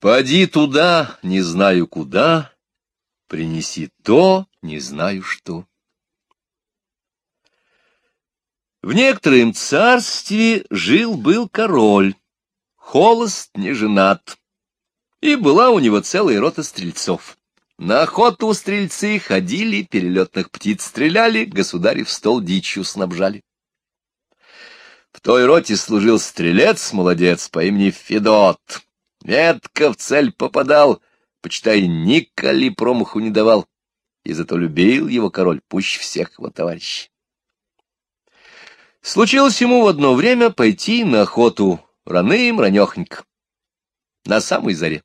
Поди туда, не знаю куда, принеси то, не знаю что. В некотором царстве жил-был король, холост не женат, и была у него целая рота стрельцов. На охоту стрельцы ходили, перелетных птиц стреляли, государев стол дичью снабжали. В той роте служил стрелец, молодец, по имени Федот. Метко в цель попадал, почитай, николи промаху не давал, и зато любил его король пуще всех его товарищей. Случилось ему в одно время пойти на охоту раным ранехонько, на самой заре.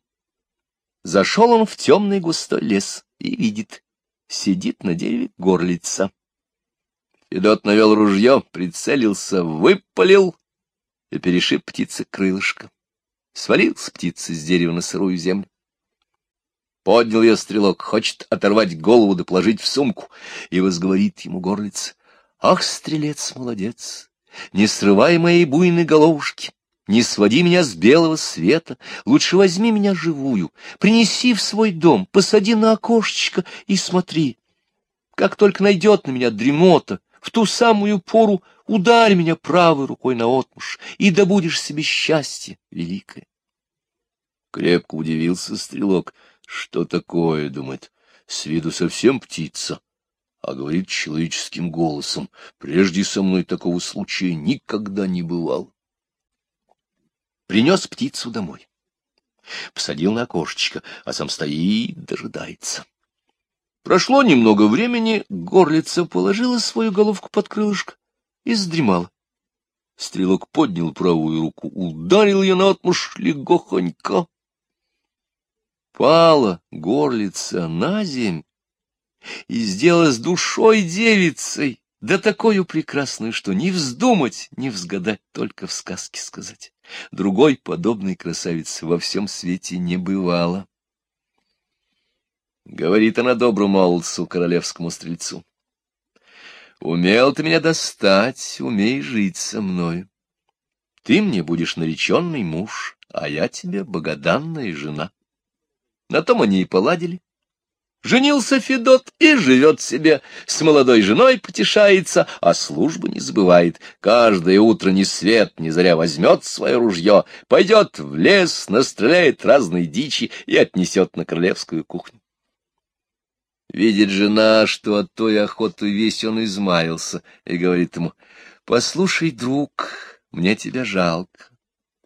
Зашел он в темный густой лес и видит, сидит на дереве горлица. Федот навел ружье, прицелился, выпалил и перешиб птице крылышко. Свалился птица с дерева на сырую землю. Поднял ее стрелок, хочет оторвать голову да положить в сумку, и возговорит ему горлица. Ах, стрелец, молодец, не срывай моей буйной головушки, не своди меня с белого света, лучше возьми меня живую, принеси в свой дом, посади на окошечко и смотри. Как только найдет на меня дремота, в ту самую пору ударь меня правой рукой на отмуж, и добудешь себе счастье великое. Крепко удивился стрелок. Что такое, думает, с виду совсем птица, а говорит человеческим голосом. Прежде со мной такого случая никогда не бывало. Принес птицу домой. Посадил на окошечко, а сам стоит, дожидается. Прошло немного времени, горлица положила свою головку под крылышко и задремала. Стрелок поднял правую руку, ударил ее наотмашь легохонько. Пала горлица на земь и сделалась душой девицей, да такую прекрасную, что не вздумать, не взгадать, только в сказке сказать. Другой подобной красавицы во всем свете не бывало. Говорит она доброму молодцу, королевскому стрельцу. Умел ты меня достать, умей жить со мною. Ты мне будешь нареченный муж, а я тебе богоданная жена. На том они и поладили. Женился Федот и живет себе, с молодой женой потешается, а службы не забывает. Каждое утро ни свет, ни заря возьмет свое ружье, пойдет в лес, настреляет разной дичи и отнесет на королевскую кухню. Видит жена, что от той охоты весь он измаялся, и говорит ему, «Послушай, друг, мне тебя жалко.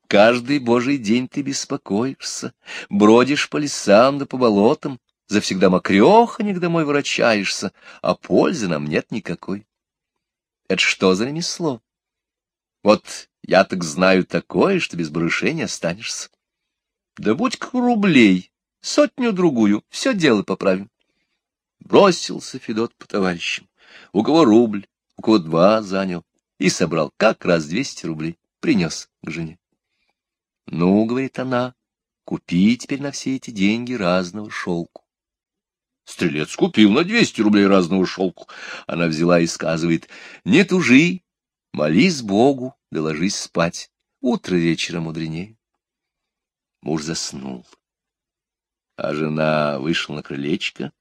Каждый божий день ты беспокоишься, бродишь по лесам да по болотам, завсегда мокреханек домой ворочаешься, а пользы нам нет никакой. Это что за ремесло? Вот я так знаю такое, что без барышей останешься. Да будь-ка рублей, сотню-другую, все дело поправим. Бросился Федот по товарищам. У кого рубль, у кого два занял, и собрал как раз двести рублей, принес к жене. Ну, говорит она, купи теперь на все эти деньги разного шелку. Стрелец купил на двести рублей разного шелку. Она взяла и сказывает, не тужи, молись Богу, да ложись спать. Утро вечера мудренее. Муж заснул. А жена вышла на крылечко,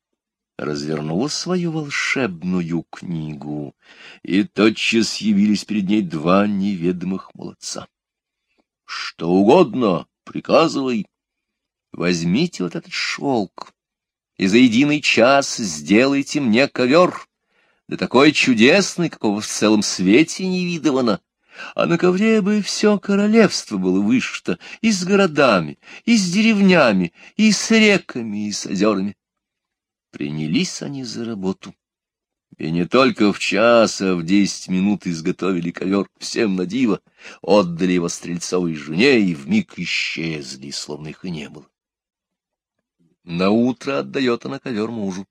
развернула свою волшебную книгу, и тотчас явились перед ней два неведомых молодца. — Что угодно, приказывай. Возьмите вот этот шелк, и за единый час сделайте мне ковер, да такой чудесный, какого в целом свете не видывано. А на ковре бы все королевство было вышито, и с городами, и с деревнями, и с реками, и с озерами. Принялись они за работу. И не только в час, а в десять минут изготовили ковер всем на диво, отдали его стрельцовой жене и вмиг исчезли, словно их и не было. На утро отдает она ковер мужу.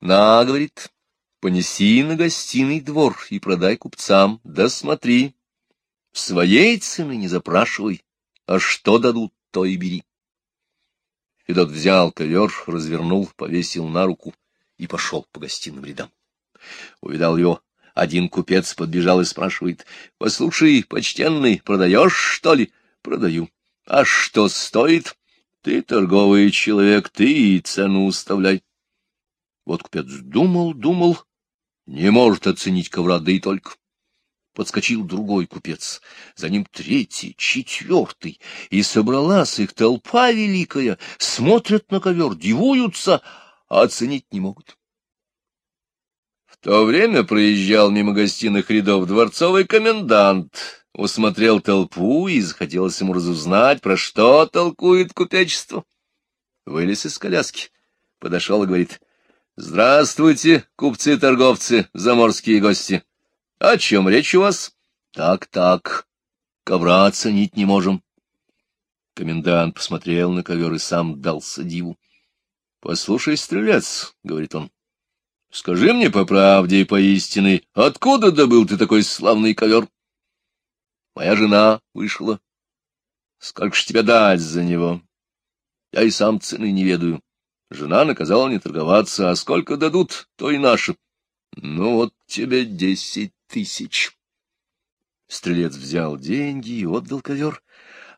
На, говорит, понеси на гостиный двор и продай купцам, да смотри. Своей цены не запрашивай, а что дадут, то и бери. Федот взял ковер, развернул, повесил на руку и пошел по гостиным рядам. Увидал его один купец, подбежал и спрашивает, — Послушай, почтенный, продаешь, что ли? — Продаю. — А что стоит? Ты торговый человек, ты и цену уставляй. Вот купец думал, думал, не может оценить ковра, да и только. Подскочил другой купец, за ним третий, четвертый, и собралась их толпа великая, смотрят на ковер, дивуются, а оценить не могут. В то время проезжал мимо гостиных рядов дворцовый комендант, усмотрел толпу и захотелось ему разузнать, про что толкует купечество. Вылез из коляски, подошел и говорит, «Здравствуйте, купцы-торговцы, заморские гости! О чем речь у вас?» «Так-так, ковра оценить не можем». Комендант посмотрел на ковер и сам дался диву. — Послушай, стрелец, — говорит он, — скажи мне по правде и по истине, откуда добыл ты такой славный ковер? Моя жена вышла. Сколько ж тебе дать за него? Я и сам цены не ведаю. Жена наказала не торговаться, а сколько дадут, то и наше. Ну вот тебе десять тысяч. Стрелец взял деньги и отдал ковер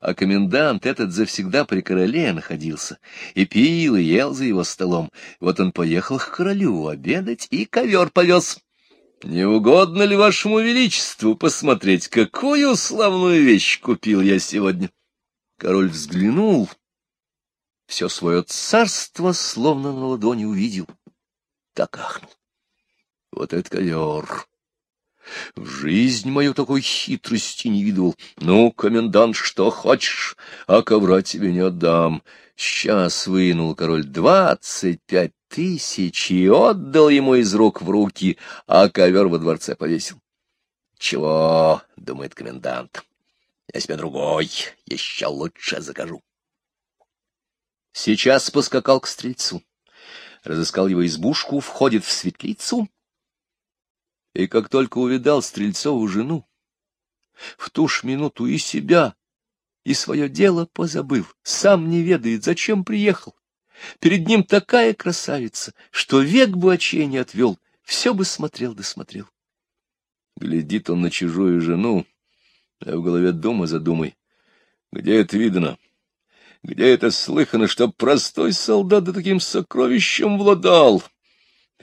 а комендант этот завсегда при короле находился, и пил, и ел за его столом. Вот он поехал к королю обедать и ковер повез. Не угодно ли вашему величеству посмотреть, какую славную вещь купил я сегодня? Король взглянул, все свое царство словно на ладони увидел. Так ахнул. Вот этот ковер! В жизнь мою такой хитрости не видывал. Ну, комендант, что хочешь, а ковра тебе не отдам. Сейчас вынул король двадцать пять тысяч и отдал ему из рук в руки, а ковер во дворце повесил. Чего, — думает комендант, — я себе другой, еще лучше закажу. Сейчас поскакал к стрельцу. Разыскал его избушку, входит в светлицу — и как только увидал Стрельцову жену, в ту ж минуту и себя, и свое дело позабыл, сам не ведает, зачем приехал. Перед ним такая красавица, что век бы очей не отвел, все бы смотрел да смотрел. Глядит он на чужую жену, а в голове дома задумай, где это видно, где это слыхано, чтоб простой солдат да таким сокровищем владал.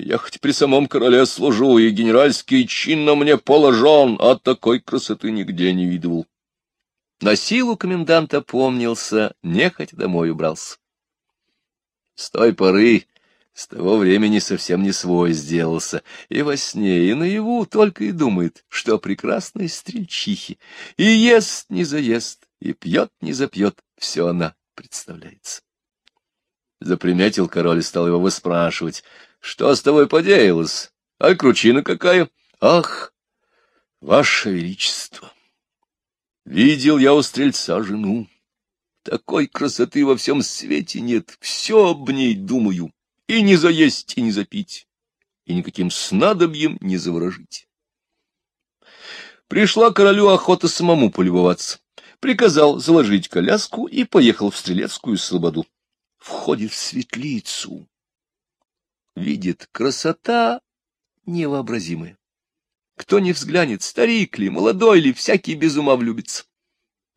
Я хоть при самом короле служу, и генеральский чин на мне положен, а такой красоты нигде не видывал. На силу коменданта помнился, нехотя домой убрался. С той поры, с того времени совсем не свой сделался, и во сне, и наяву только и думает, что прекрасной стрельчихи, и ест не заест, и пьет не запьет, все она представляется. Заприметил король и стал его выспрашивать — что с тобой подеялось? А кручина какая? Ах, ваше величество! Видел я у стрельца жену. Такой красоты во всем свете нет. Все об ней думаю. И не заесть, и не запить. И никаким снадобьем не заворожить. Пришла королю охота самому полюбоваться. Приказал заложить коляску и поехал в Стрелецкую слободу. Входит в светлицу видит красота невообразимая. Кто не взглянет, старик ли, молодой ли, всякий без ума влюбится.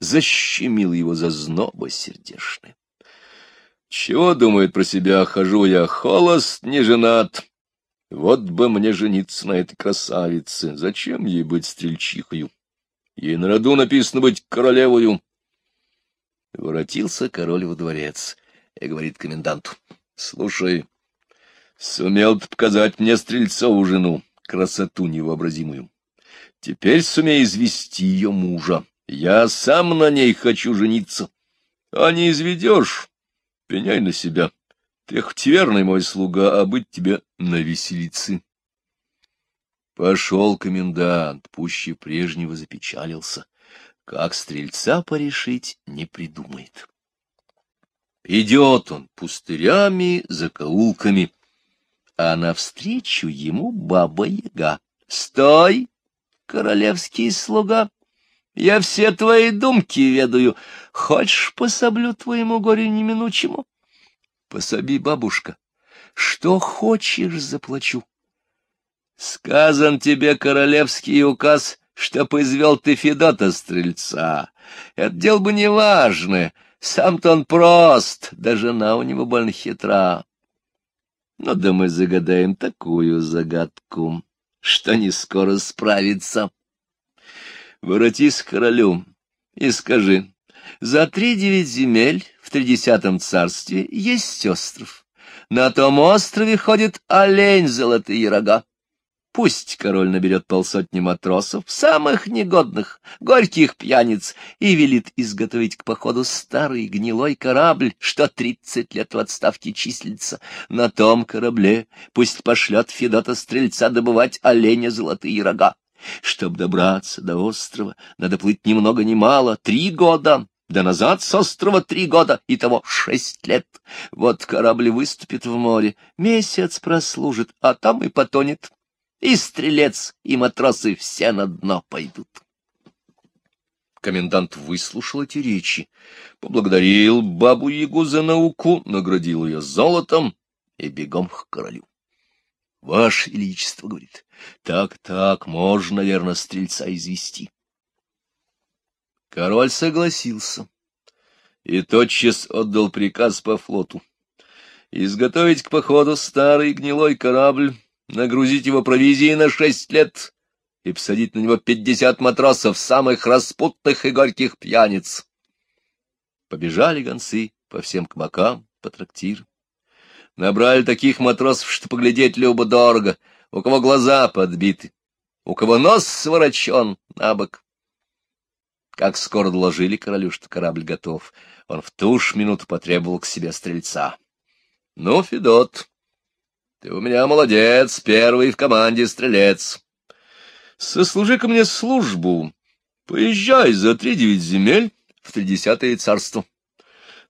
Защемил его за зноба сердешное. Чего, думает про себя, хожу я холост, не женат. Вот бы мне жениться на этой красавице, зачем ей быть стрельчихою? Ей на роду написано быть королевою. Воротился король во дворец и говорит коменданту, — Слушай, Сумел показать мне Стрельцову жену, красоту невообразимую. Теперь сумей извести ее мужа. Я сам на ней хочу жениться. А не изведешь, пеняй на себя. Ты хоть верный мой слуга, а быть тебе на веселице. Пошел комендант, пуще прежнего запечалился. Как стрельца порешить не придумает. Идет он пустырями, закоулками, а навстречу ему баба-яга. — Стой, королевский слуга! Я все твои думки ведаю. Хочешь, пособлю твоему горю неминучему? Пособи, бабушка. Что хочешь, заплачу. Сказан тебе королевский указ, чтоб извел ты Федота Стрельца. Это дело бы неважное. Сам-то он прост, да жена у него больно хитра. Ну да мы загадаем такую загадку, что не скоро справится. Воротись к королю и скажи, за три девять земель в тридесятом царстве есть остров. На том острове ходит олень золотые рога. Пусть король наберет полсотни матросов, самых негодных, горьких пьяниц, и велит изготовить к походу старый гнилой корабль, что тридцать лет в отставке числится. На том корабле пусть пошлет Федота-стрельца добывать оленя золотые рога. Чтоб добраться до острова, надо плыть ни много ни мало, три года, да назад с острова три года, и того шесть лет. Вот корабль выступит в море, месяц прослужит, а там и потонет и стрелец, и матросы все на дно пойдут. Комендант выслушал эти речи, поблагодарил бабу-ягу за науку, наградил ее золотом и бегом к королю. — Ваше Величество, — говорит, так, — так, можно, наверное, стрельца извести. Король согласился и тотчас отдал приказ по флоту изготовить к походу старый гнилой корабль, нагрузить его провизией на шесть лет и посадить на него пятьдесят матросов, самых распутных и горьких пьяниц. Побежали гонцы по всем кабакам, по трактирам. Набрали таких матросов, что поглядеть любо-дорого, у кого глаза подбиты, у кого нос сворочен на бок. Как скоро доложили королю, что корабль готов, он в ту ж минуту потребовал к себе стрельца. — Ну, Федот, ты у меня молодец, первый в команде стрелец. Сослужи-ка мне службу. Поезжай за три девять земель в тридесятое царство.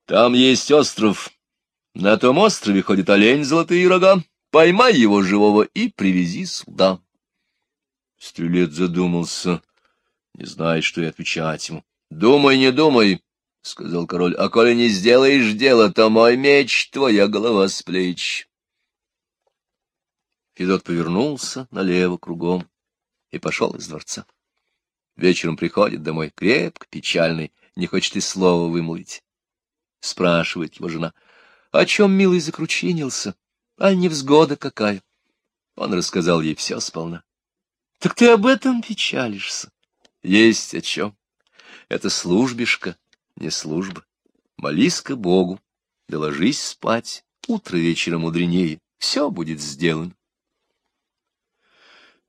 Там есть остров. На том острове ходит олень золотые рога. Поймай его живого и привези сюда. Стрелец задумался, не знает, что и отвечать ему. — Думай, не думай, — сказал король, — а коли не сделаешь дело, то мой меч, твоя голова с плеч. Федот повернулся налево кругом и пошел из дворца. Вечером приходит домой крепко, печальный, не хочет и слова вымолвить. Спрашивает его жена, о чем милый закручинился, а невзгода какая. Он рассказал ей все сполна. — Так ты об этом печалишься? — Есть о чем. Это службишка, не служба. Молись-ка Богу, да ложись спать, утро вечером мудренее, все будет сделано.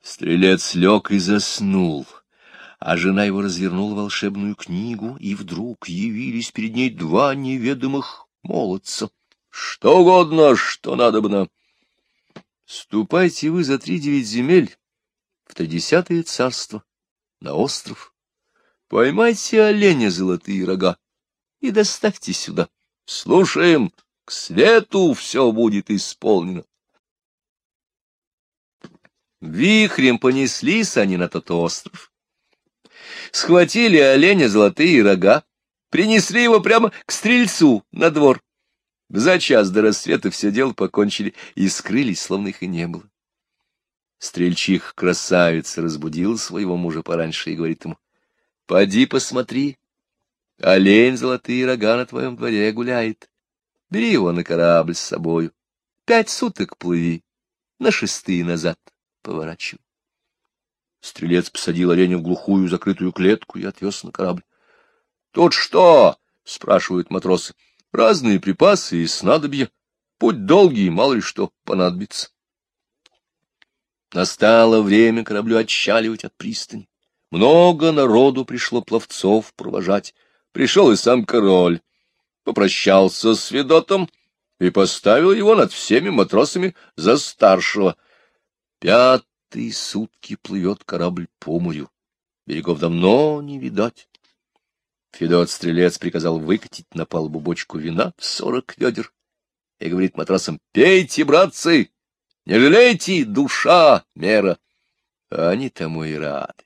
Стрелец лег и заснул, а жена его развернула волшебную книгу, и вдруг явились перед ней два неведомых молодца. Что угодно, что надобно. Ступайте вы за три девять земель в тридесятое царство, на остров. Поймайте оленя золотые рога и доставьте сюда. Слушаем, к свету все будет исполнено. Вихрем понеслись они на тот остров. Схватили оленя золотые рога, принесли его прямо к стрельцу на двор. За час до рассвета все дело покончили и скрылись, словно их и не было. Стрельчих красавица разбудил своего мужа пораньше и говорит ему, — Поди посмотри, олень золотые рога на твоем дворе гуляет. Бери его на корабль с собою, пять суток плыви, на шестые назад поворачивай. Стрелец посадил оленя в глухую закрытую клетку и отвез на корабль. — Тут что? — спрашивают матросы. — Разные припасы и снадобья. Путь долгий, мало ли что понадобится. Настало время кораблю отчаливать от пристани. Много народу пришло пловцов провожать. Пришел и сам король. Попрощался с Федотом и поставил его над всеми матросами за старшего — Пятые сутки плывет корабль по морю. Берегов давно не видать. Федот-стрелец приказал выкатить на палубу бочку вина в сорок ведер и говорит матросам, «Пейте, братцы, не жалейте, душа, мера». Они тому и рады.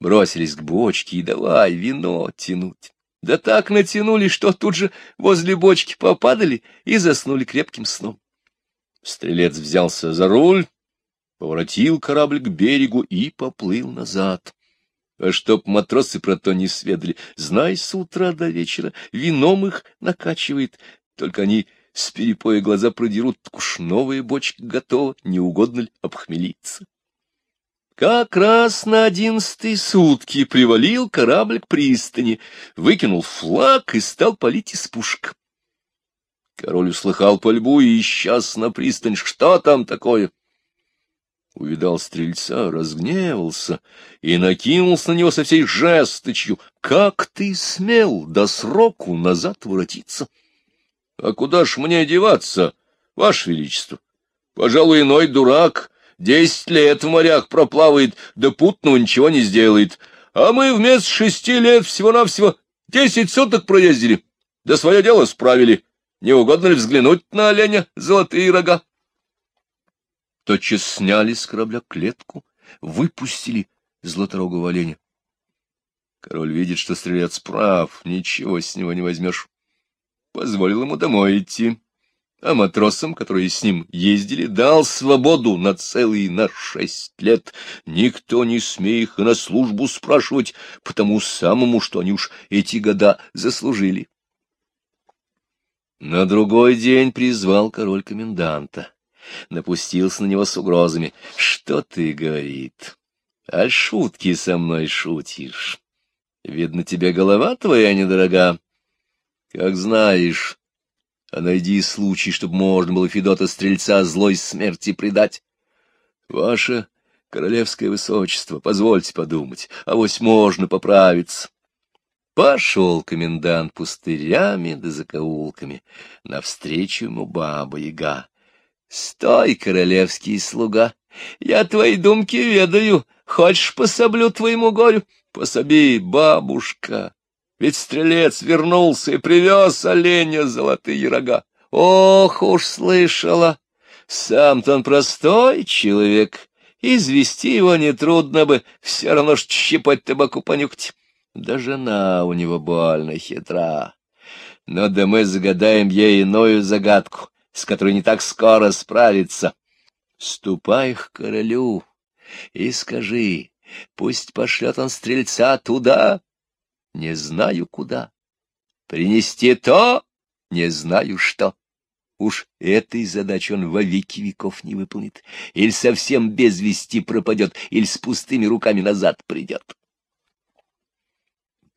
Бросились к бочке и давай вино тянуть. Да так натянули, что тут же возле бочки попадали и заснули крепким сном. Стрелец взялся за руль, поворотил корабль к берегу и поплыл назад. А чтоб матросы про то не сведали, знай, с утра до вечера вином их накачивает, только они с перепоя глаза продерут, так уж новая бочка готова, не угодно ли обхмелиться. Как раз на одиннадцатые сутки привалил корабль к пристани, выкинул флаг и стал палить из пушек. Король услыхал пальбу и исчез на пристань. Что там такое? Увидал стрельца, разгневался и накинулся на него со всей жесточью. Как ты смел до сроку назад воротиться? А куда ж мне деваться, ваше величество? Пожалуй, иной дурак десять лет в морях проплавает, да путного ничего не сделает. А мы вместо шести лет всего-навсего десять суток проездили, да свое дело справили. Не угодно ли взглянуть на оленя золотые рога? Тотчас сняли с корабля клетку, выпустили златорогого оленя. Король видит, что стрелец прав, ничего с него не возьмешь. Позволил ему домой идти, а матросам, которые с ним ездили, дал свободу на целые на шесть лет. Никто не смеет их на службу спрашивать, потому самому, что они уж эти года заслужили. На другой день призвал король коменданта напустился на него с угрозами. — Что ты, — говорит, — а шутки со мной шутишь? Видно, тебе голова твоя недорога. Как знаешь, а найди случай, чтобы можно было Федота-стрельца злой смерти предать. Ваше королевское высочество, позвольте подумать, а вось можно поправиться. Пошел комендант пустырями да закоулками, навстречу ему баба-яга. Стой, королевский слуга, я твои думки ведаю, хочешь пособлю твоему горю? Пособи, бабушка, ведь стрелец вернулся и привез оленя золотые рога. Ох уж слышала, сам-то он простой человек, извести его нетрудно бы, все равно ж щипать табаку понюхать. Да жена у него больно хитра. Но да мы загадаем ей иную загадку — с которой не так скоро справиться. Ступай к королю и скажи, пусть пошлет он стрельца туда, не знаю куда. Принести то, не знаю что. Уж этой задачи он во веки веков не выполнит. Или совсем без вести пропадет, или с пустыми руками назад придет.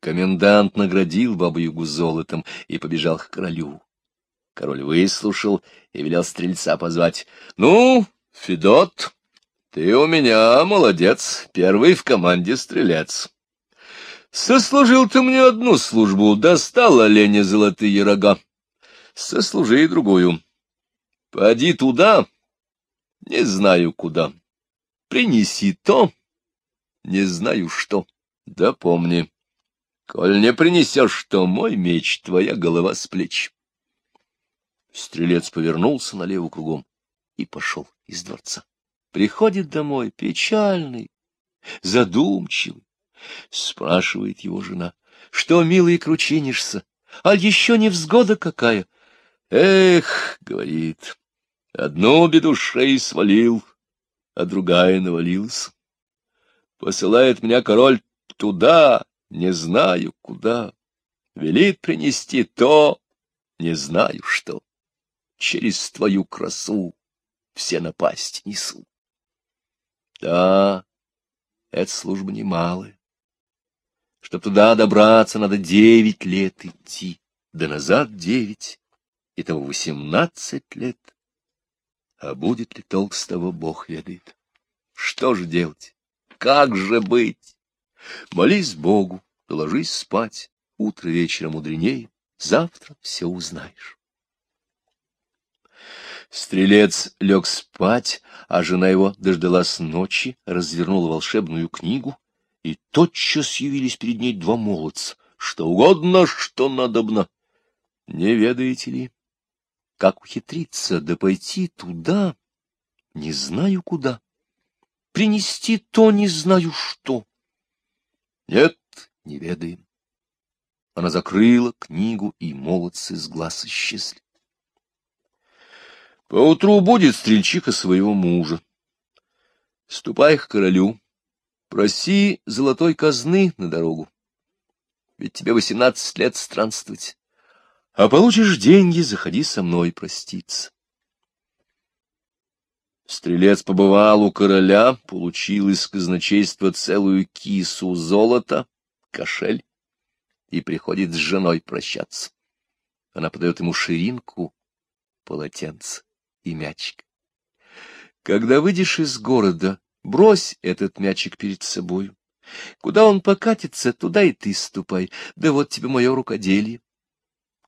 Комендант наградил бабу-ягу золотом и побежал к королю. Король выслушал и велел стрельца позвать. — Ну, Федот, ты у меня молодец, первый в команде стрелец. Сослужил ты мне одну службу, достал оленя золотые рога. Сослужи и другую. Поди туда, не знаю куда. Принеси то, не знаю что. Да помни, коль не принесешь, то мой меч, твоя голова с плеч. Стрелец повернулся налево кругом и пошел из дворца. Приходит домой печальный, задумчивый. Спрашивает его жена, что, милый, кручинишься, а еще не взгода какая? Эх, говорит, одну беду шеи свалил, а другая навалилась. Посылает меня король туда, не знаю куда. Велит принести то, не знаю что через твою красу все напасть несу. Да, эта служба немалая. Чтоб туда добраться, надо девять лет идти, да назад девять, и того восемнадцать лет. А будет ли толк с того, Бог ведает. Что же делать? Как же быть? Молись Богу, ложись спать, утро вечера мудренее, завтра все узнаешь. Стрелец лег спать, а жена его дождалась ночи, развернула волшебную книгу, и тотчас явились перед ней два молодца. Что угодно, что надобно. Не ведаете ли, как ухитриться да пойти туда, не знаю куда, принести то не знаю что? Нет, не ведаем. Она закрыла книгу, и молодцы с глаз исчезли. Поутру будет стрельчиха своего мужа. Ступай к королю, Проси золотой казны на дорогу, ведь тебе восемнадцать лет странствовать. А получишь деньги, заходи со мной проститься. Стрелец побывал у короля, получил из казначейства целую кису золота, кошель, и приходит с женой прощаться. Она подает ему ширинку, полотенце и мячик. Когда выйдешь из города, брось этот мячик перед собою. Куда он покатится, туда и ты ступай, да вот тебе мое рукоделие.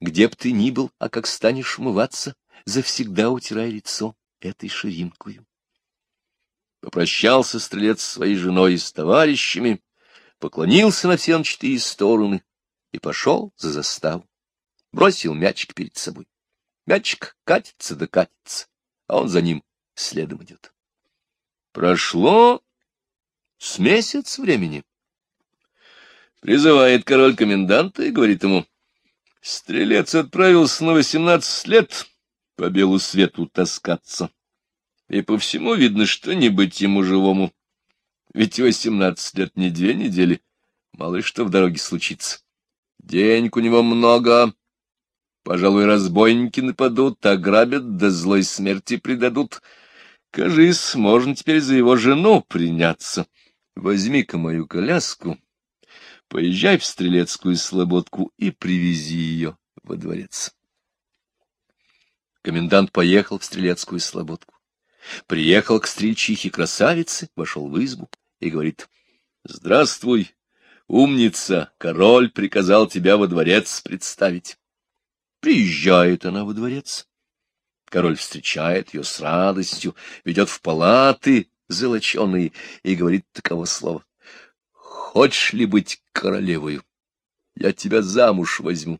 Где б ты ни был, а как станешь умываться, завсегда утирай лицо этой ширинкою. Попрощался стрелец с своей женой и с товарищами, поклонился на все четыре стороны и пошел за заставу. Бросил мячик перед собой. Мячик катится да катится, а он за ним следом идет. Прошло с месяц времени. Призывает король коменданта и говорит ему, стрелец отправился на восемнадцать лет по белу свету таскаться. И по всему видно, что не быть ему живому. Ведь восемнадцать лет не две недели, мало что в дороге случится. Денег у него много, пожалуй, разбойники нападут, ограбят, да злой смерти предадут. Кажись, можно теперь за его жену приняться. Возьми-ка мою коляску, поезжай в Стрелецкую слободку и привези ее во дворец. Комендант поехал в Стрелецкую слободку. Приехал к стрельчихе-красавице, вошел в избу и говорит, — Здравствуй, умница, король приказал тебя во дворец представить. Приезжает она во дворец. Король встречает ее с радостью, ведет в палаты золоченые и говорит таково слово. — Хочешь ли быть королевою? Я тебя замуж возьму.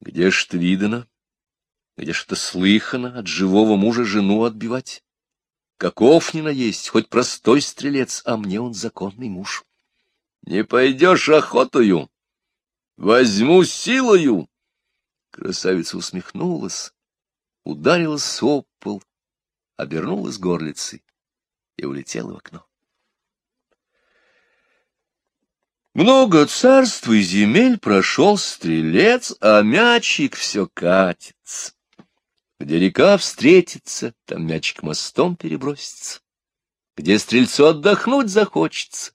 Где ж ты видано? Где ж это слыхано от живого мужа жену отбивать? Каков ни наесть, хоть простой стрелец, а мне он законный муж. Не пойдешь охотою, возьму силою. Красавица усмехнулась, ударилась об пол, обернулась горлицей и улетела в окно. Много царств и земель прошел стрелец, а мячик все катится. Где река встретится, там мячик мостом перебросится. Где стрельцу отдохнуть захочется,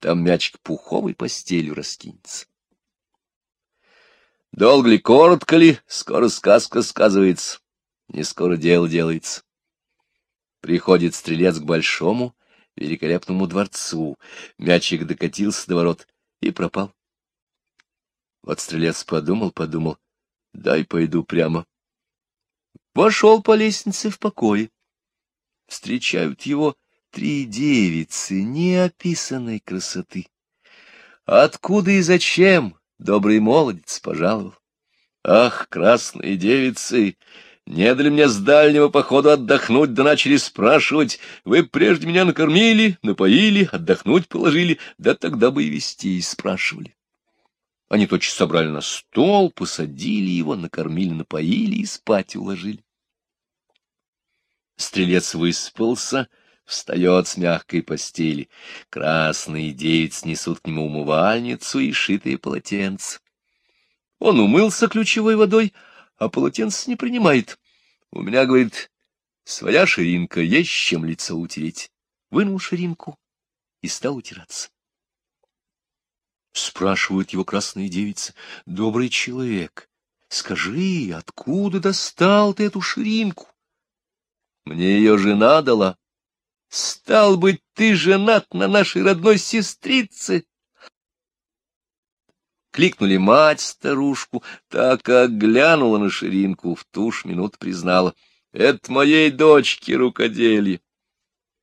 там мячик пуховой постелью раскинется. Долго ли, коротко ли, скоро сказка сказывается, не скоро дело делается. Приходит стрелец к большому, великолепному дворцу, мячик докатился до ворот и пропал. Вот стрелец подумал, подумал, дай пойду прямо Вошел по лестнице в покое. Встречают его три девицы неописанной красоты. Откуда и зачем добрый молодец пожаловал? Ах, красные девицы! Не дали мне с дальнего похода отдохнуть, да начали спрашивать. Вы прежде меня накормили, напоили, отдохнуть положили, да тогда бы и вести спрашивали. Они тотчас собрали на стол, посадили его, накормили, напоили и спать уложили. Стрелец выспался, встает с мягкой постели. Красные девиц несут к нему умывальницу и шитые полотенца. Он умылся ключевой водой, а полотенце не принимает. У меня, говорит, своя ширинка, есть чем лицо утереть. Вынул ширинку и стал утираться. Спрашивают его красные девицы, добрый человек, скажи, откуда достал ты эту ширинку? Мне ее жена дала. Стал быть, ты женат на нашей родной сестрице. Кликнули мать старушку, так как глянула на ширинку, в ту ж минуту признала. Это моей дочке рукоделье.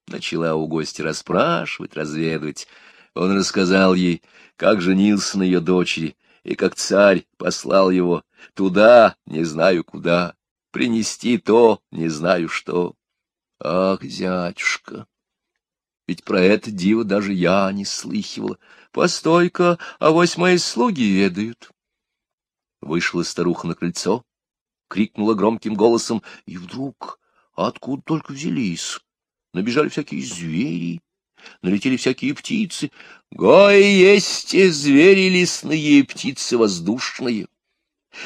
Начала у гостя расспрашивать, разведывать. Он рассказал ей, как женился на ее дочери, и как царь послал его туда, не знаю куда, принести то, не знаю что. Ах, зятюшка! Ведь про это диво даже я не слыхивала. Постой-ка, а вось мои слуги ведают. Вышла старуха на крыльцо, крикнула громким голосом, и вдруг, откуда только взялись, набежали всякие звери, налетели всякие птицы. Гой есть звери лесные, птицы воздушные.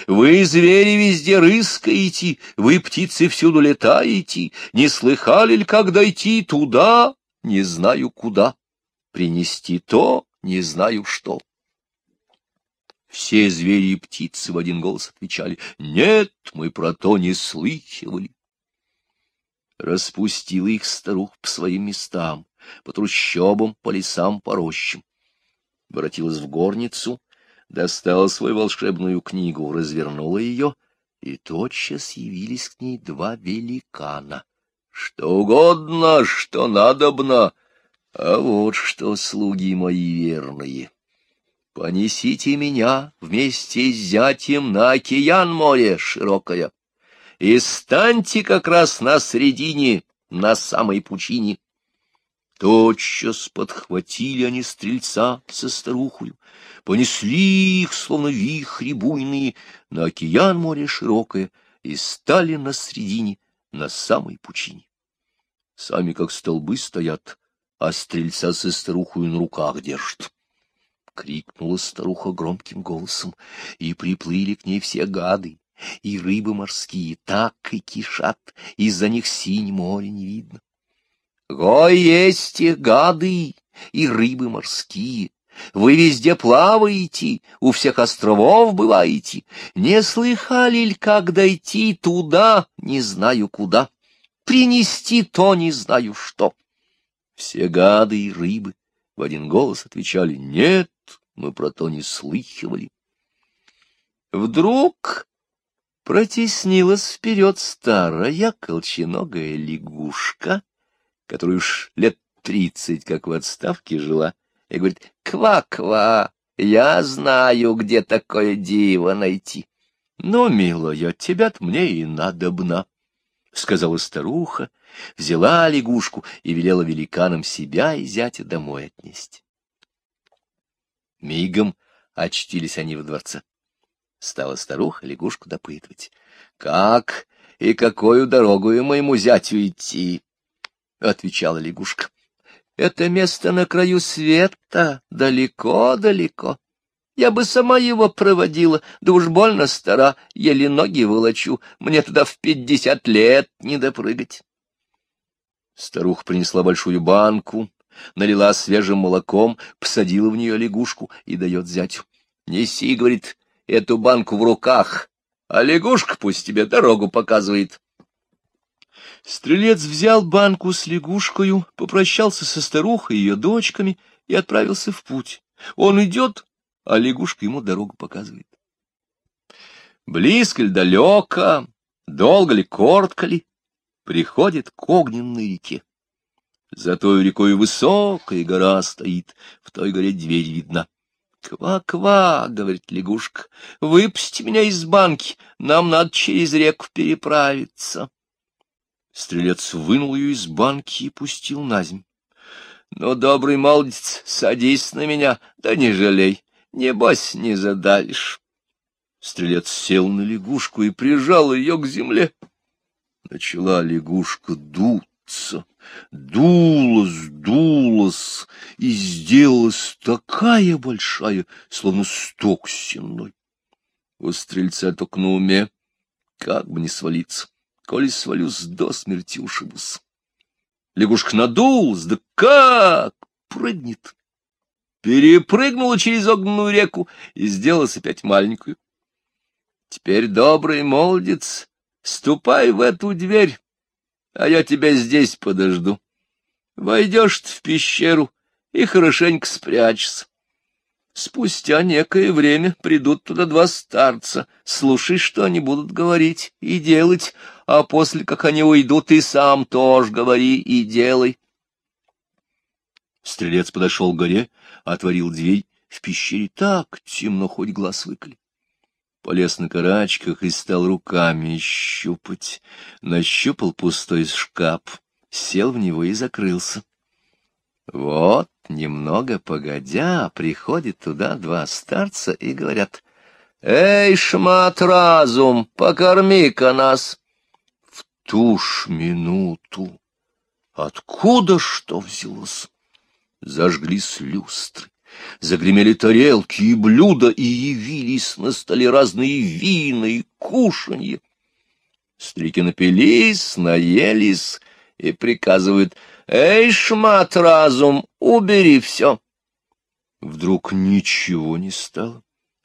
Вы, звери, везде рыскаете, вы, птицы, всюду летаете, не слыхали ли, как дойти туда, не знаю куда, принести то, не знаю что. Все звери и птицы в один голос отвечали, «Нет, мы про то не слыхивали». Распустила их старух по своим местам, по трущобам, по лесам, по рощам. Воротилась в горницу, достала свою волшебную книгу, развернула ее, и тотчас явились к ней два великана. Что угодно, что надобно, а вот что, слуги мои верные. Понесите меня вместе с зятем на океан море широкое, и станьте как раз на средине, на самой пучине. Тотчас подхватили они стрельца со старухою, понесли их, словно вихри буйные, на океан море широкое, и стали на средине, на самой пучине. Сами как столбы стоят, а стрельца со старухою на руках держат. Крикнула старуха громким голосом, и приплыли к ней все гады, и рыбы морские так и кишат, из-за них синь море не видно. Гой есть гады и рыбы морские, вы везде плаваете, у всех островов бываете. Не слыхали ли, как дойти туда, не знаю куда, принести то, не знаю что? Все гады и рыбы в один голос отвечали «Нет, мы про то не слыхивали». Вдруг протеснилась вперед старая колченогая лягушка, которая уж лет тридцать как в отставке жила, и говорит «Ква-ква, я знаю, где такое диво найти». «Ну, милая, тебя-то мне и надобно», — сказала старуха, взяла лягушку и велела великанам себя и зятя домой отнести. Мигом очтились они в дворце. Стала старуха лягушку допытывать. — Как и какую дорогу моему зятю идти? — отвечала лягушка. — Это место на краю света, далеко-далеко. Я бы сама его проводила, да уж больно стара, еле ноги волочу, мне туда в пятьдесят лет не допрыгать. Старуха принесла большую банку, налила свежим молоком, посадила в нее лягушку и дает зятю. — Неси, — говорит, — эту банку в руках, а лягушка пусть тебе дорогу показывает. Стрелец взял банку с лягушкою, попрощался со старухой и ее дочками и отправился в путь. Он идет, а лягушка ему дорогу показывает. Близко ли далеко, долго ли, коротко ли, приходит к огненной реке. За той рекой высокая гора стоит, в той горе дверь видна. «Ква-ква!» — говорит лягушка. «Выпусти меня из банки, нам надо через реку переправиться». Стрелец вынул ее из банки и пустил на земь. «Ну, добрый молодец, садись на меня, да не жалей, небось не задавишь». Стрелец сел на лягушку и прижал ее к земле. Начала лягушка дуться, дулась, дулась, и сделалась такая большая, словно сток сенной. У стрельца только на уме, как бы не свалиться, коли свалюсь до смерти ушибусь. Лягушка надулась, да как прыгнет! Перепрыгнула через огненную реку и сделалась опять маленькую. Теперь, добрый молодец, Ступай в эту дверь, а я тебя здесь подожду. Войдешь в пещеру и хорошенько спрячься. Спустя некое время придут туда два старца. Слушай, что они будут говорить и делать, а после, как они уйдут, ты сам тоже говори и делай. Стрелец подошел к горе, отворил дверь. В пещере так темно, хоть глаз выколи полез на карачках и стал руками щупать. Нащупал пустой шкаф, сел в него и закрылся. Вот, немного погодя, приходят туда два старца и говорят, «Эй, шмат разум, покорми-ка нас!» В ту ж минуту откуда что взялось? Зажглись люстры, загремели тарелки и блюда, и явились на столе разные вина и кушанья. Старики напились, наелись и приказывают, «Эй, шмат, разум, убери все!» Вдруг ничего не стало,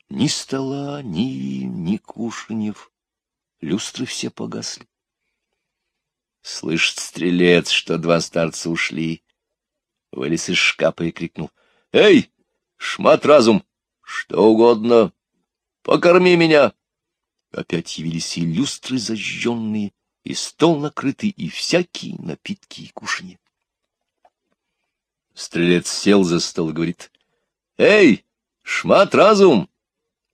ни стола, ни, ни кушаньев. Люстры все погасли. Слышит стрелец, что два старца ушли. Вылез из шкафа и крикнул. — Эй, шмат разум, что угодно, покорми меня! Опять явились и люстры зажженные, и стол накрытый, и всякие напитки и кушанья. Стрелец сел за стол и говорит. — Эй, шмат разум,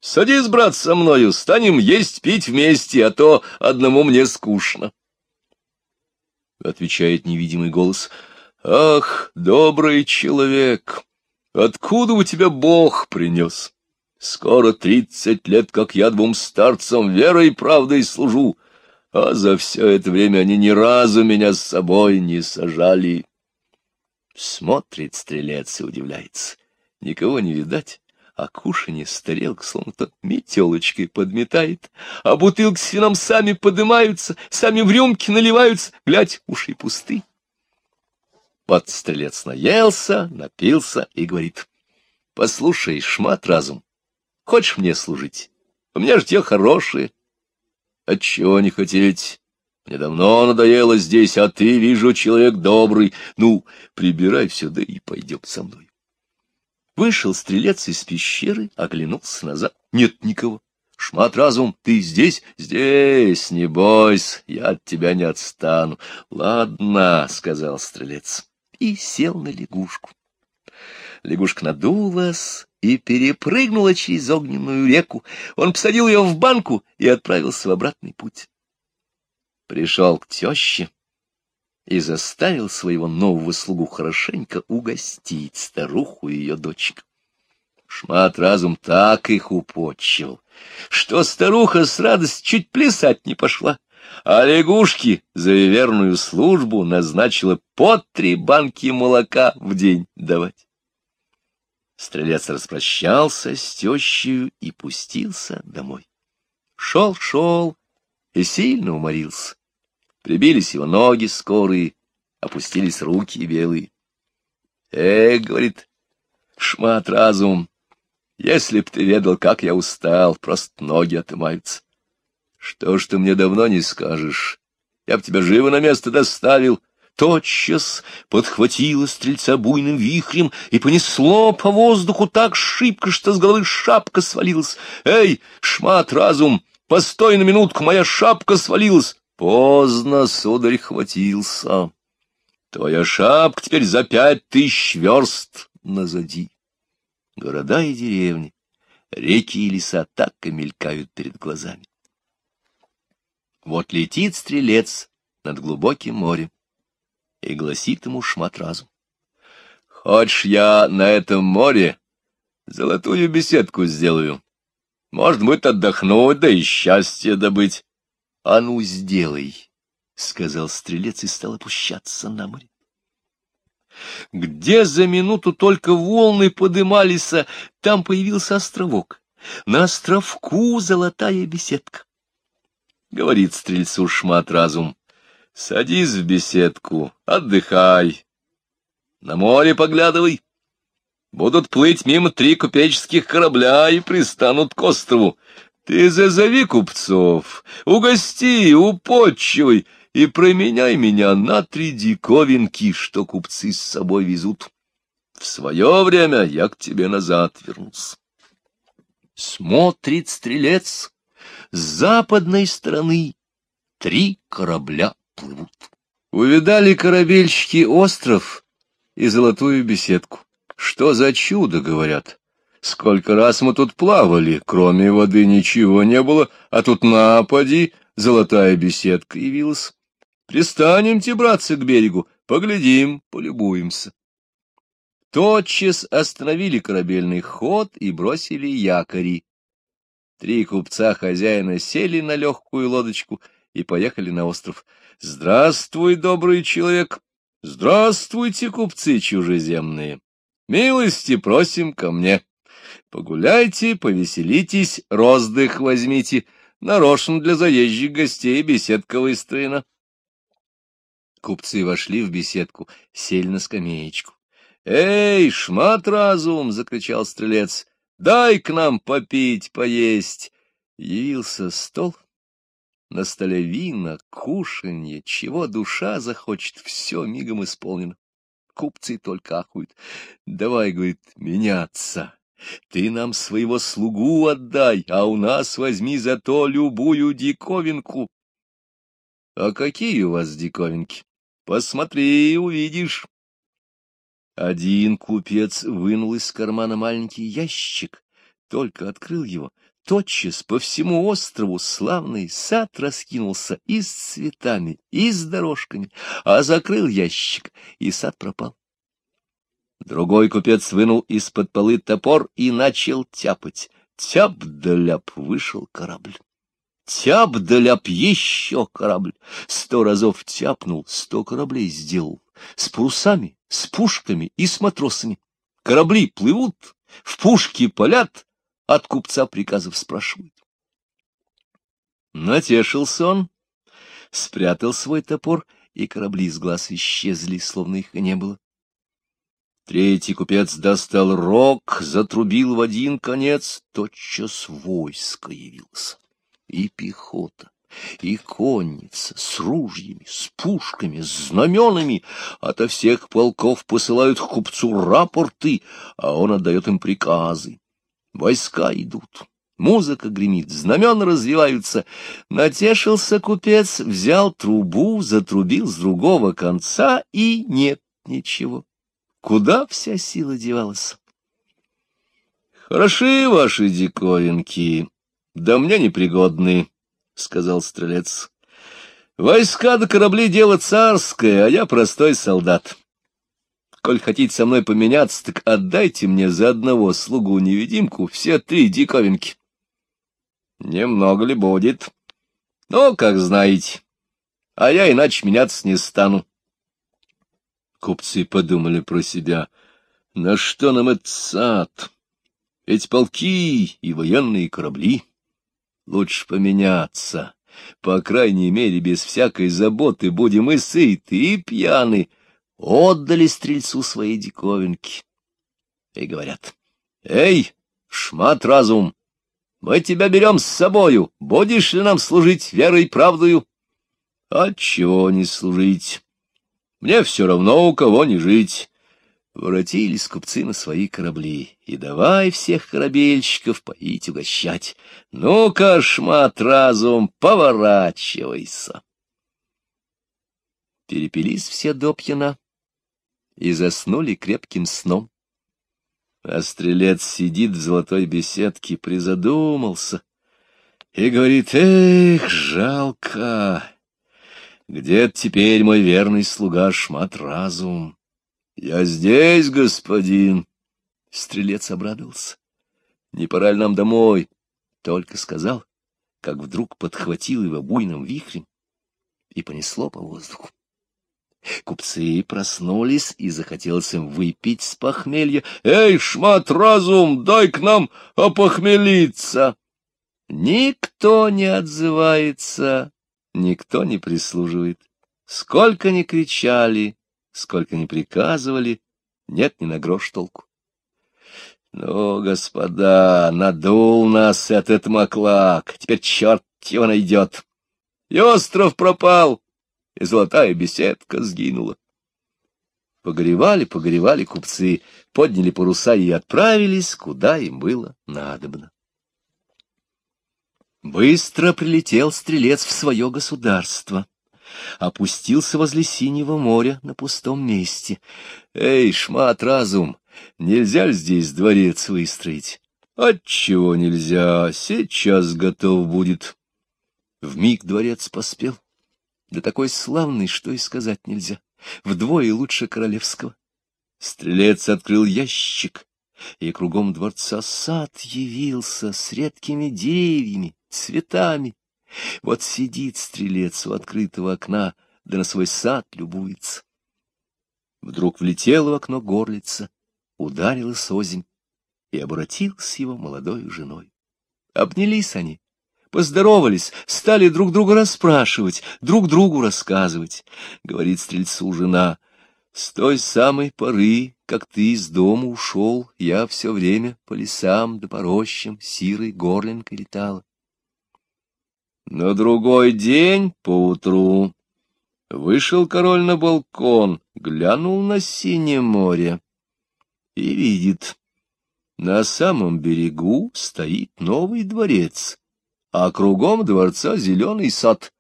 садись, брат, со мною, станем есть, пить вместе, а то одному мне скучно. Отвечает невидимый голос. — Ах, добрый человек, откуда у тебя Бог принес? — Скоро тридцать лет, как я двум старцам верой и правдой служу, а за все это время они ни разу меня с собой не сажали. Смотрит стрелец и удивляется. Никого не видать, а кушанье с тарелок словно-то метелочкой подметает, а бутылки с вином сами подымаются, сами в рюмки наливаются, глядь, уши пусты. Вот стрелец наелся, напился и говорит, — Послушай, шмат разум, Хочешь мне служить? У меня житье хорошее. Отчего не хотеть? Мне давно надоело здесь, а ты, вижу, человек добрый. Ну, прибирай сюда и пойдем со мной. Вышел стрелец из пещеры, оглянулся назад. Нет никого. Шмат разум, ты здесь? Здесь, не бойся, я от тебя не отстану. Ладно, — сказал стрелец, и сел на лягушку. Лягушка надулась, и перепрыгнула через огненную реку. Он посадил ее в банку и отправился в обратный путь. Пришел к теще и заставил своего нового слугу хорошенько угостить старуху и ее дочек. Шмат разум так их упочил, что старуха с радостью чуть плясать не пошла, а лягушки за верную службу назначила по три банки молока в день давать. Стрелец распрощался с тещею и пустился домой. Шел-шел и сильно уморился. Прибились его ноги скорые, опустились руки белые. «Э, — говорит, — шмат разум, если б ты ведал, как я устал, просто ноги отымаются. Что ж ты мне давно не скажешь? Я б тебя живо на место доставил, тотчас подхватило стрельца буйным вихрем и понесло по воздуху так шибко, что с головы шапка свалилась. «Эй, шмат разум, постой на минутку, моя шапка свалилась!» Поздно, сударь, хватился. Твоя шапка теперь за пять тысяч верст назади. Города и деревни, реки и леса так и мелькают перед глазами. Вот летит стрелец над глубоким морем и гласит ему шмат разум. Хочешь, я на этом море золотую беседку сделаю? Может быть, отдохнуть, да и счастье добыть. — А ну, сделай, — сказал стрелец и стал опущаться на море. Где за минуту только волны подымались, там появился островок. На островку золотая беседка. Говорит стрельцу шмат разум. Садись в беседку, отдыхай. На море поглядывай. Будут плыть мимо три купеческих корабля и пристанут к острову. Ты зазови купцов, угости, упочивай и променяй меня на три диковинки, что купцы с собой везут. В свое время я к тебе назад вернусь. Смотрит стрелец с западной стороны три корабля плывут. Увидали корабельщики остров и золотую беседку. Что за чудо, говорят. Сколько раз мы тут плавали, кроме воды ничего не было, а тут напади, золотая беседка явилась. Пристанемте, братцы, к берегу, поглядим, полюбуемся. Тотчас остановили корабельный ход и бросили якори. Три купца хозяина сели на легкую лодочку и поехали на остров. Здравствуй, добрый человек! Здравствуйте, купцы чужеземные! Милости просим ко мне. Погуляйте, повеселитесь, роздых возьмите. Нарочно для заезжих гостей беседка выстроена. Купцы вошли в беседку, сели на скамеечку. — Эй, шмат разум! — закричал стрелец. — Дай к нам попить, поесть! Явился стол. На столе вина, кушанье, чего душа захочет, все мигом исполнено. Купцы только ахуют. Давай, говорит, меняться. Ты нам своего слугу отдай, а у нас возьми зато любую диковинку. — А какие у вас диковинки? Посмотри, увидишь. Один купец вынул из кармана маленький ящик, только открыл его. Тотчас по всему острову славный сад раскинулся и с цветами, и с дорожками, а закрыл ящик, и сад пропал. Другой купец вынул из-под полы топор и начал тяпать. Тяп да ляп вышел корабль. Тяп да ляп еще корабль. Сто разов тяпнул, сто кораблей сделал. С парусами, с пушками и с матросами. Корабли плывут, в пушки палят, от купца приказов спрашивают. Натешился он, спрятал свой топор, и корабли с глаз исчезли, словно их и не было. Третий купец достал рог, затрубил в один конец, тотчас войско явился. И пехота, и конница с ружьями, с пушками, с знаменами. Ото всех полков посылают к купцу рапорты, а он отдает им приказы. Войска идут. Музыка гремит, знамена развиваются. Натешился купец, взял трубу, затрубил с другого конца, и нет ничего. Куда вся сила девалась? — Хороши ваши диковинки, да мне непригодны, — сказал стрелец. — Войска до корабли — дело царское, а я простой солдат. Коль хотите со мной поменяться, так отдайте мне за одного слугу-невидимку все три диковинки. Немного ли будет? Ну, как знаете. А я иначе меняться не стану. Купцы подумали про себя. На что нам этот сад? Эти полки и военные корабли. Лучше поменяться. По крайней мере, без всякой заботы будем и сыты, и пьяны. Отдали стрельцу свои диковинки. И говорят, «Эй, шмат разум, мы тебя берем с собою, будешь ли нам служить верой и правдою?» «Отчего не служить?» Мне все равно, у кого не жить. Воротились купцы на свои корабли, и давай всех корабельщиков поить угощать. Ну-ка, шмат разум, поворачивайся. Перепились все до пьяна и заснули крепким сном. А стрелец сидит в золотой беседке, призадумался и говорит, «Эх, жалко!» Где теперь мой верный слуга Шмат Разум? Я здесь, господин. Стрелец обрадовался. Не пора ли нам домой? Только сказал, как вдруг подхватил его буйным вихрем и понесло по воздуху. Купцы проснулись, и захотелось им выпить с похмелья. «Эй, шмат разум, дай к нам опохмелиться!» Никто не отзывается никто не прислуживает. Сколько ни кричали, сколько ни приказывали, нет ни на грош толку. Ну, господа, надул нас этот маклак, теперь черт его найдет. И остров пропал, и золотая беседка сгинула. Погоревали, погоревали купцы, подняли паруса и отправились, куда им было надобно. Быстро прилетел стрелец в свое государство. Опустился возле синего моря на пустом месте. Эй, шмат разум, нельзя ли здесь дворец выстроить? Отчего нельзя? Сейчас готов будет. В миг дворец поспел. Да такой славный, что и сказать нельзя. Вдвое лучше королевского. Стрелец открыл ящик, и кругом дворца сад явился с редкими деревьями, цветами. Вот сидит стрелец у открытого окна, да на свой сад любуется. Вдруг влетела в окно горлица ударилась озимь и обратилась его молодой женой. Обнялись они, поздоровались, стали друг друга расспрашивать, друг другу рассказывать. Говорит стрельцу жена, с той самой поры, как ты из дома ушел, я все время по лесам да по рощам сирой горлинкой летала. На другой день поутру вышел король на балкон, глянул на синее море и видит, на самом берегу стоит новый дворец, а кругом дворца зеленый сад.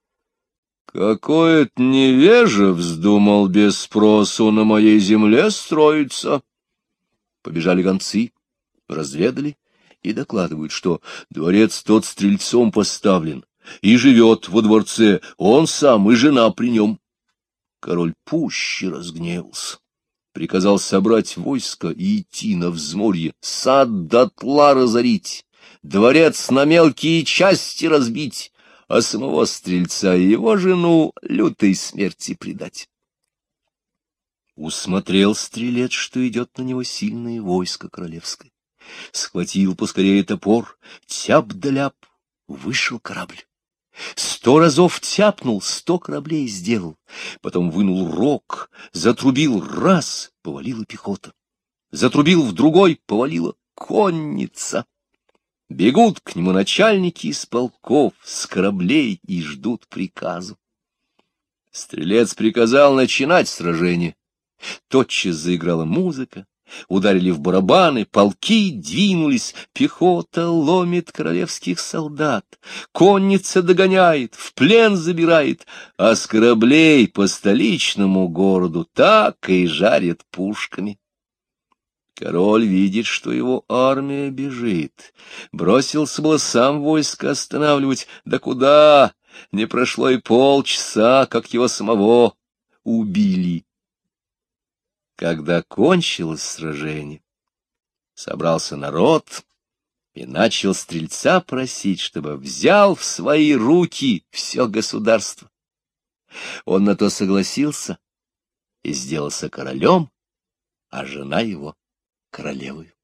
Какой-то невежа вздумал без спросу на моей земле строиться. Побежали гонцы, разведали и докладывают, что дворец тот стрельцом поставлен, и живет во дворце он сам и жена при нем. Король пуще разгневался приказал собрать войско и идти на взморье, сад дотла разорить, дворец на мелкие части разбить, а самого стрельца и его жену лютой смерти предать. Усмотрел стрелец, что идет на него сильное войско королевское. Схватил поскорее топор, тяп да ляп, вышел корабль. Сто разов тяпнул, сто кораблей сделал. Потом вынул рог, затрубил раз, повалила пехота. Затрубил в другой, повалила конница. Бегут к нему начальники из полков, с кораблей и ждут приказу. Стрелец приказал начинать сражение. Тотчас заиграла музыка, Ударили в барабаны, полки двинулись, пехота ломит королевских солдат, конница догоняет, в плен забирает, а с кораблей по столичному городу так и жарят пушками. Король видит, что его армия бежит. Бросился было сам войско останавливать. Да куда? Не прошло и полчаса, как его самого убили. Когда кончилось сражение, собрался народ и начал стрельца просить, чтобы взял в свои руки все государство. Он на то согласился и сделался королем, а жена его королевой.